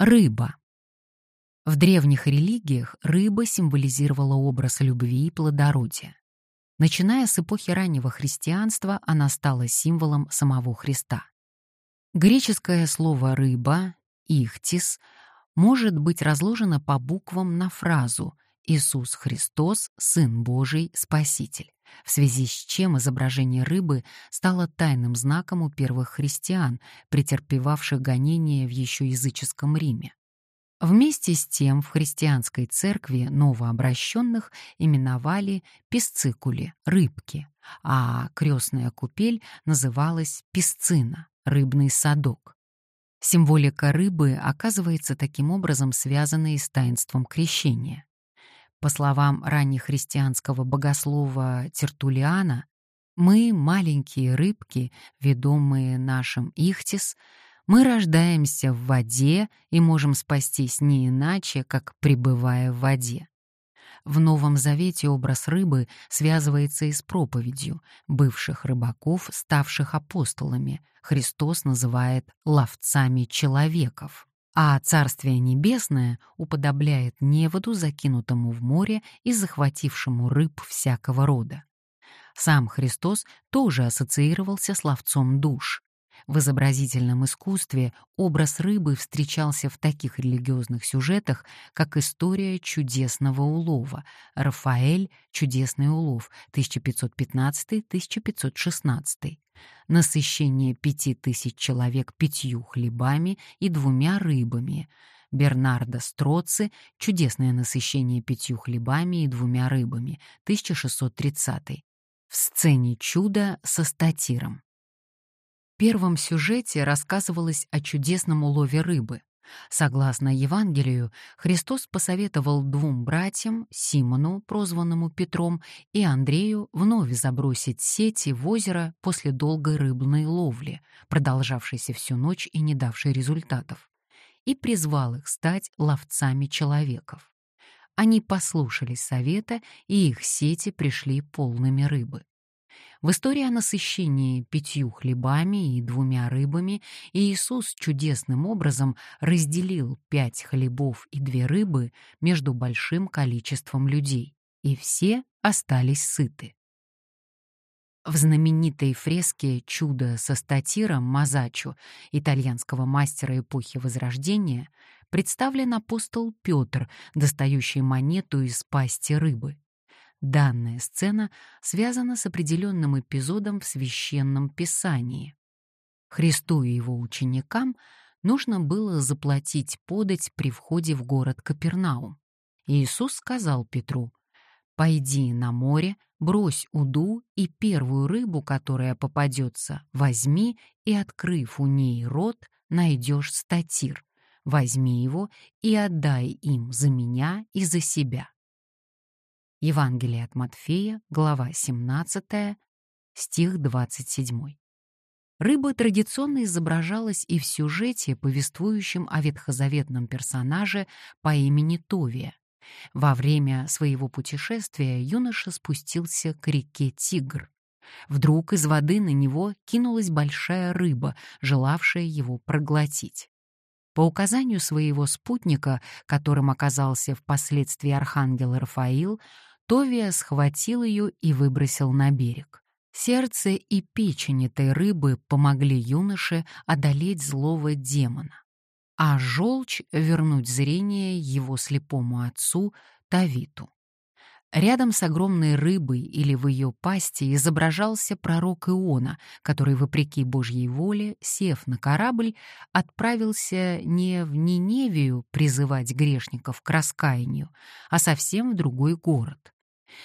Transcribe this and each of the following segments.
Рыба. В древних религиях рыба символизировала образ любви и плодородия. Начиная с эпохи раннего христианства, она стала символом самого Христа. Греческое слово «рыба» — «ихтис» может быть разложено по буквам на фразу «Иисус Христос, Сын Божий, Спаситель», в связи с чем изображение рыбы стало тайным знаком у первых христиан, претерпевавших гонения в еще языческом Риме. Вместе с тем в христианской церкви новообращенных именовали песцикули — рыбки, а крестная купель называлась песцина — рыбный садок. Символика рыбы оказывается таким образом связанной с таинством крещения. По словам раннехристианского богослова Тертулиана, мы, маленькие рыбки, ведомые нашим Ихтис, мы рождаемся в воде и можем спастись не иначе, как пребывая в воде. В Новом Завете образ рыбы связывается и с проповедью. Бывших рыбаков, ставших апостолами, Христос называет ловцами человеков. А Царствие Небесное уподобляет неводу, закинутому в море и захватившему рыб всякого рода. Сам Христос тоже ассоциировался с ловцом душ. В изобразительном искусстве образ рыбы встречался в таких религиозных сюжетах, как история чудесного улова, Рафаэль «Чудесный улов» 1515-1516, насыщение пяти тысяч человек пятью хлебами и двумя рыбами, Бернардо Строци «Чудесное насыщение пятью хлебами и двумя рыбами» 1630 в сцене чуда со статиром. Первом сюжете рассказывалось о чудесном улове рыбы. Согласно Евангелию, Христос посоветовал двум братьям, Симону, прозванному Петром, и Андрею вновь забросить сети в озеро после долгой рыбной ловли, продолжавшейся всю ночь и не давшей результатов, и призвал их стать ловцами человеков. Они послушались совета, и их сети пришли полными рыбы. В истории о насыщении пятью хлебами и двумя рыбами Иисус чудесным образом разделил пять хлебов и две рыбы между большим количеством людей, и все остались сыты. В знаменитой фреске «Чудо со статиром» Мазачо, итальянского мастера эпохи Возрождения, представлен апостол Петр, достающий монету из пасти рыбы. Данная сцена связана с определенным эпизодом в священном писании. Христу и его ученикам нужно было заплатить подать при входе в город Капернаум. Иисус сказал Петру, «Пойди на море, брось уду и первую рыбу, которая попадется, возьми и, открыв у ней рот, найдешь статир. Возьми его и отдай им за меня и за себя». Евангелие от Матфея, глава 17, стих 27. Рыба традиционно изображалась и в сюжете, повествующем о ветхозаветном персонаже по имени Товия. Во время своего путешествия юноша спустился к реке Тигр. Вдруг из воды на него кинулась большая рыба, желавшая его проглотить. По указанию своего спутника, которым оказался впоследствии архангел Рафаил, Товия схватил ее и выбросил на берег. Сердце и печень этой рыбы помогли юноше одолеть злого демона, а желчь вернуть зрение его слепому отцу Тавиту. Рядом с огромной рыбой или в ее пасти изображался пророк Иона, который, вопреки Божьей воле, сев на корабль, отправился не в Ниневию призывать грешников к раскаянию, а совсем в другой город.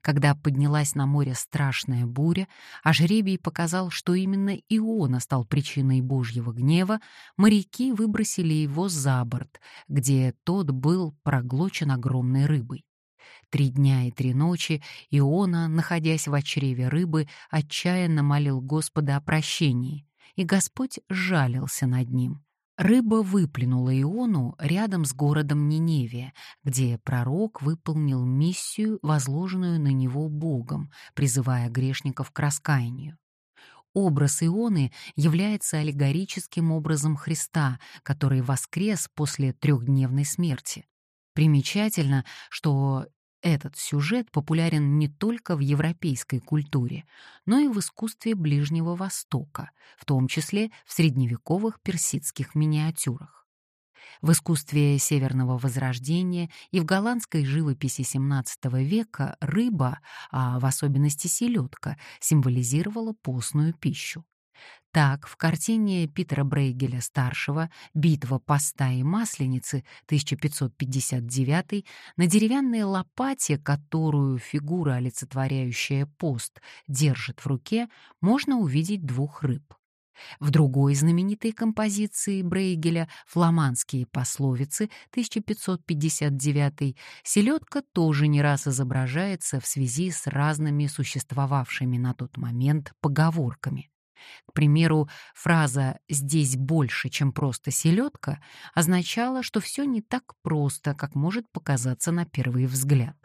Когда поднялась на море страшная буря, а жребий показал, что именно Иона стал причиной Божьего гнева, моряки выбросили его за борт, где тот был проглочен огромной рыбой. Три дня и три ночи Иона, находясь в чреве рыбы, отчаянно молил Господа о прощении, и Господь жалился над ним. Рыба выплюнула Иону рядом с городом Ниневия, где пророк выполнил миссию, возложенную на него Богом, призывая грешников к раскаянию. Образ Ионы является аллегорическим образом Христа, который воскрес после трехдневной смерти. Примечательно, что этот сюжет популярен не только в европейской культуре, но и в искусстве Ближнего Востока, в том числе в средневековых персидских миниатюрах. В искусстве Северного Возрождения и в голландской живописи XVII века рыба, а в особенности селедка, символизировала постную пищу. Так, в картине Питера Брейгеля-старшего «Битва поста и масленицы» 1559 на деревянной лопате, которую фигура, олицетворяющая пост, держит в руке, можно увидеть двух рыб. В другой знаменитой композиции Брейгеля «Фламандские пословицы» 1559 селедка тоже не раз изображается в связи с разными существовавшими на тот момент поговорками. К примеру, фраза «здесь больше, чем просто селедка» означала, что все не так просто, как может показаться на первый взгляд.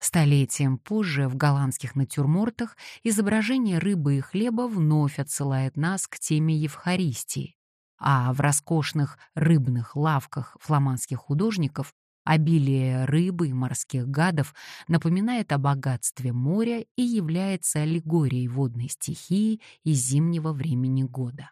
Столетием позже в голландских натюрмортах изображение рыбы и хлеба вновь отсылает нас к теме Евхаристии, а в роскошных рыбных лавках фламандских художников Обилие рыбы и морских гадов напоминает о богатстве моря и является аллегорией водной стихии и зимнего времени года.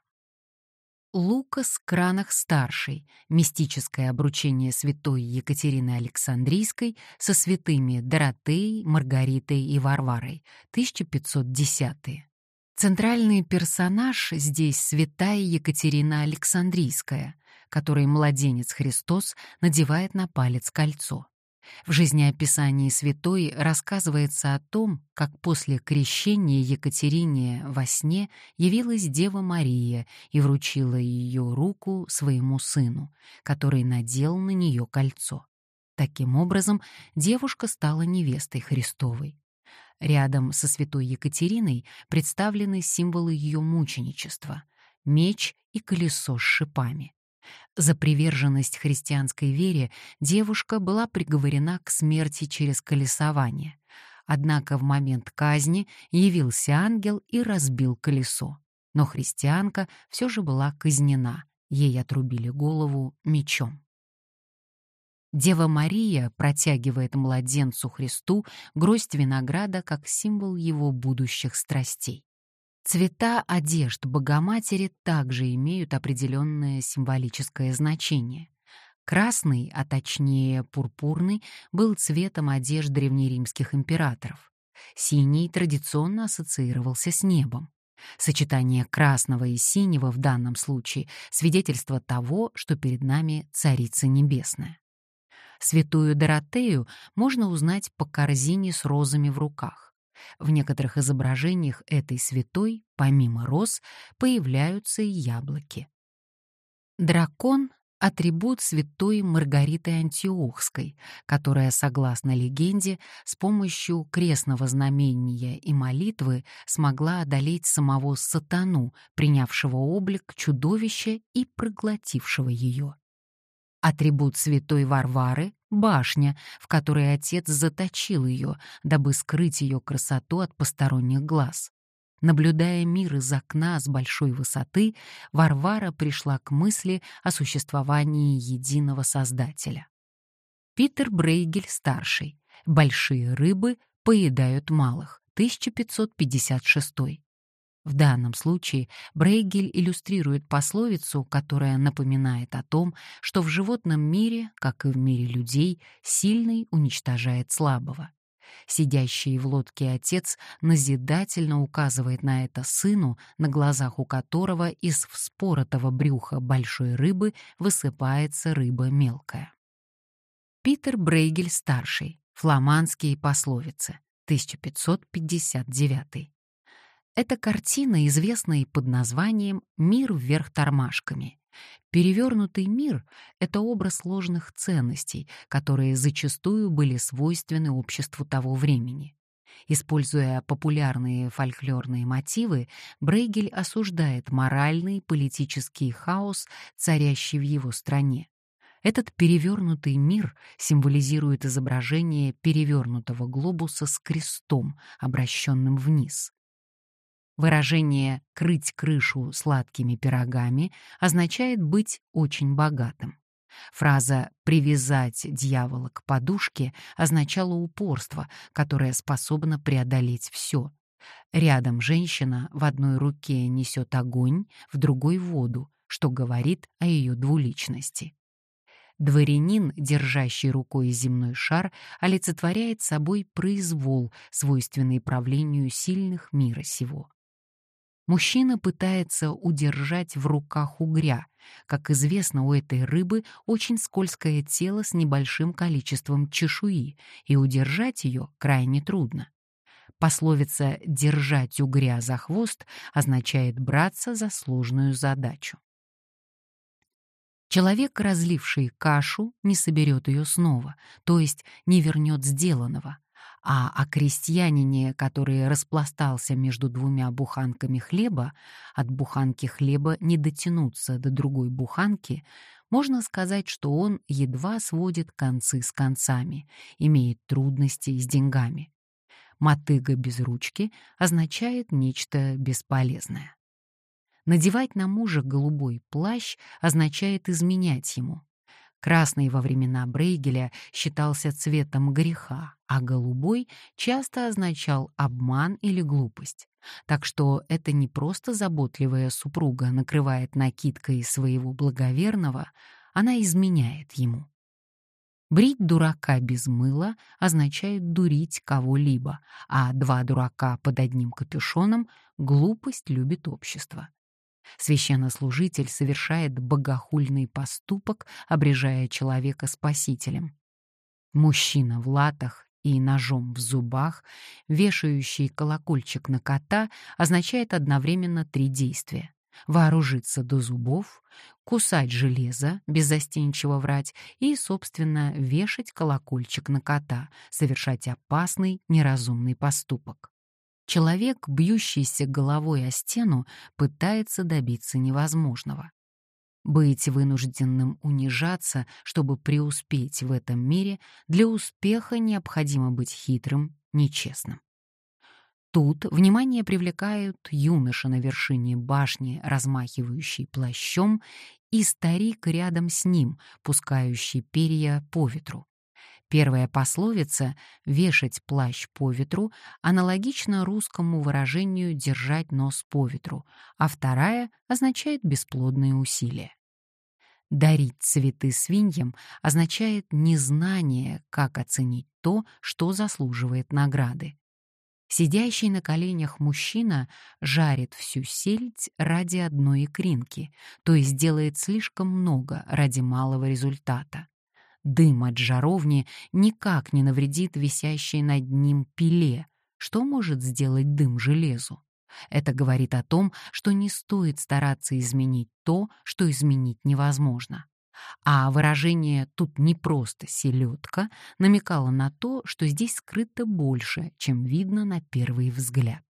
Лукас Кранах-старший, мистическое обручение святой Екатерины Александрийской со святыми Доротеей, Маргаритой и Варварой, 1510 -е. Центральный персонаж здесь святая Екатерина Александрийская, которой младенец Христос надевает на палец кольцо. В жизнеописании святой рассказывается о том, как после крещения Екатерине во сне явилась Дева Мария и вручила ее руку своему сыну, который надел на нее кольцо. Таким образом, девушка стала невестой Христовой. Рядом со святой Екатериной представлены символы ее мученичества — меч и колесо с шипами. За приверженность христианской вере девушка была приговорена к смерти через колесование. Однако в момент казни явился ангел и разбил колесо. Но христианка все же была казнена, ей отрубили голову мечом. Дева Мария протягивает младенцу Христу гроздь винограда как символ его будущих страстей. Цвета одежд Богоматери также имеют определенное символическое значение. Красный, а точнее пурпурный, был цветом одежд древнеримских императоров. Синий традиционно ассоциировался с небом. Сочетание красного и синего в данном случае — свидетельство того, что перед нами Царица Небесная. Святую Доротею можно узнать по корзине с розами в руках. В некоторых изображениях этой святой, помимо роз, появляются и яблоки. Дракон — атрибут святой Маргариты Антиохской, которая, согласно легенде, с помощью крестного знамения и молитвы смогла одолеть самого сатану, принявшего облик чудовища и проглотившего ее. Атрибут святой Варвары — башня, в которой отец заточил ее, дабы скрыть ее красоту от посторонних глаз. Наблюдая мир из окна с большой высоты, Варвара пришла к мысли о существовании единого Создателя. Питер Брейгель-старший. «Большие рыбы поедают малых», 1556. В данном случае Брейгель иллюстрирует пословицу, которая напоминает о том, что в животном мире, как и в мире людей, сильный уничтожает слабого. Сидящий в лодке отец назидательно указывает на это сыну, на глазах у которого из вспоротого брюха большой рыбы высыпается рыба мелкая. Питер Брейгель-старший. Фламандские пословицы. 1559. Эта картина известна и под названием «Мир вверх тормашками». Перевернутый мир — это образ сложных ценностей, которые зачастую были свойственны обществу того времени. Используя популярные фольклорные мотивы, Брейгель осуждает моральный политический хаос, царящий в его стране. Этот перевернутый мир символизирует изображение перевернутого глобуса с крестом, обращенным вниз. Выражение «крыть крышу сладкими пирогами» означает быть очень богатым. Фраза «привязать дьявола к подушке» означала упорство, которое способно преодолеть все. Рядом женщина в одной руке несет огонь, в другой — воду, что говорит о ее двуличности. Дворянин, держащий рукой земной шар, олицетворяет собой произвол, свойственный правлению сильных мира сего. Мужчина пытается удержать в руках угря. Как известно, у этой рыбы очень скользкое тело с небольшим количеством чешуи, и удержать ее крайне трудно. Пословица «держать угря за хвост» означает браться за сложную задачу. Человек, разливший кашу, не соберет ее снова, то есть не вернет сделанного а о крестьянине, который распластался между двумя буханками хлеба, от буханки хлеба не дотянуться до другой буханки, можно сказать, что он едва сводит концы с концами, имеет трудности с деньгами. Мотыга без ручки означает нечто бесполезное. Надевать на мужа голубой плащ означает изменять ему, Красный во времена Брейгеля считался цветом греха, а голубой часто означал обман или глупость. Так что это не просто заботливая супруга накрывает накидкой своего благоверного, она изменяет ему. Брить дурака без мыла означает дурить кого-либо, а два дурака под одним капюшоном — глупость любит общество. Священнослужитель совершает богохульный поступок, обрежая человека спасителем. Мужчина в латах и ножом в зубах, вешающий колокольчик на кота, означает одновременно три действия. Вооружиться до зубов, кусать железо, беззастенчиво врать и, собственно, вешать колокольчик на кота, совершать опасный, неразумный поступок. Человек, бьющийся головой о стену, пытается добиться невозможного. Быть вынужденным унижаться, чтобы преуспеть в этом мире, для успеха необходимо быть хитрым, нечестным. Тут внимание привлекают юноша на вершине башни, размахивающий плащом, и старик рядом с ним, пускающий перья по ветру. Первая пословица «вешать плащ по ветру» аналогична русскому выражению «держать нос по ветру», а вторая означает бесплодные усилия. Дарить цветы свиньям означает незнание, как оценить то, что заслуживает награды. Сидящий на коленях мужчина жарит всю сельдь ради одной икринки, то есть делает слишком много ради малого результата. Дым от жаровни никак не навредит висящей над ним пиле. Что может сделать дым железу? Это говорит о том, что не стоит стараться изменить то, что изменить невозможно. А выражение «тут не просто селедка» намекало на то, что здесь скрыто больше, чем видно на первый взгляд.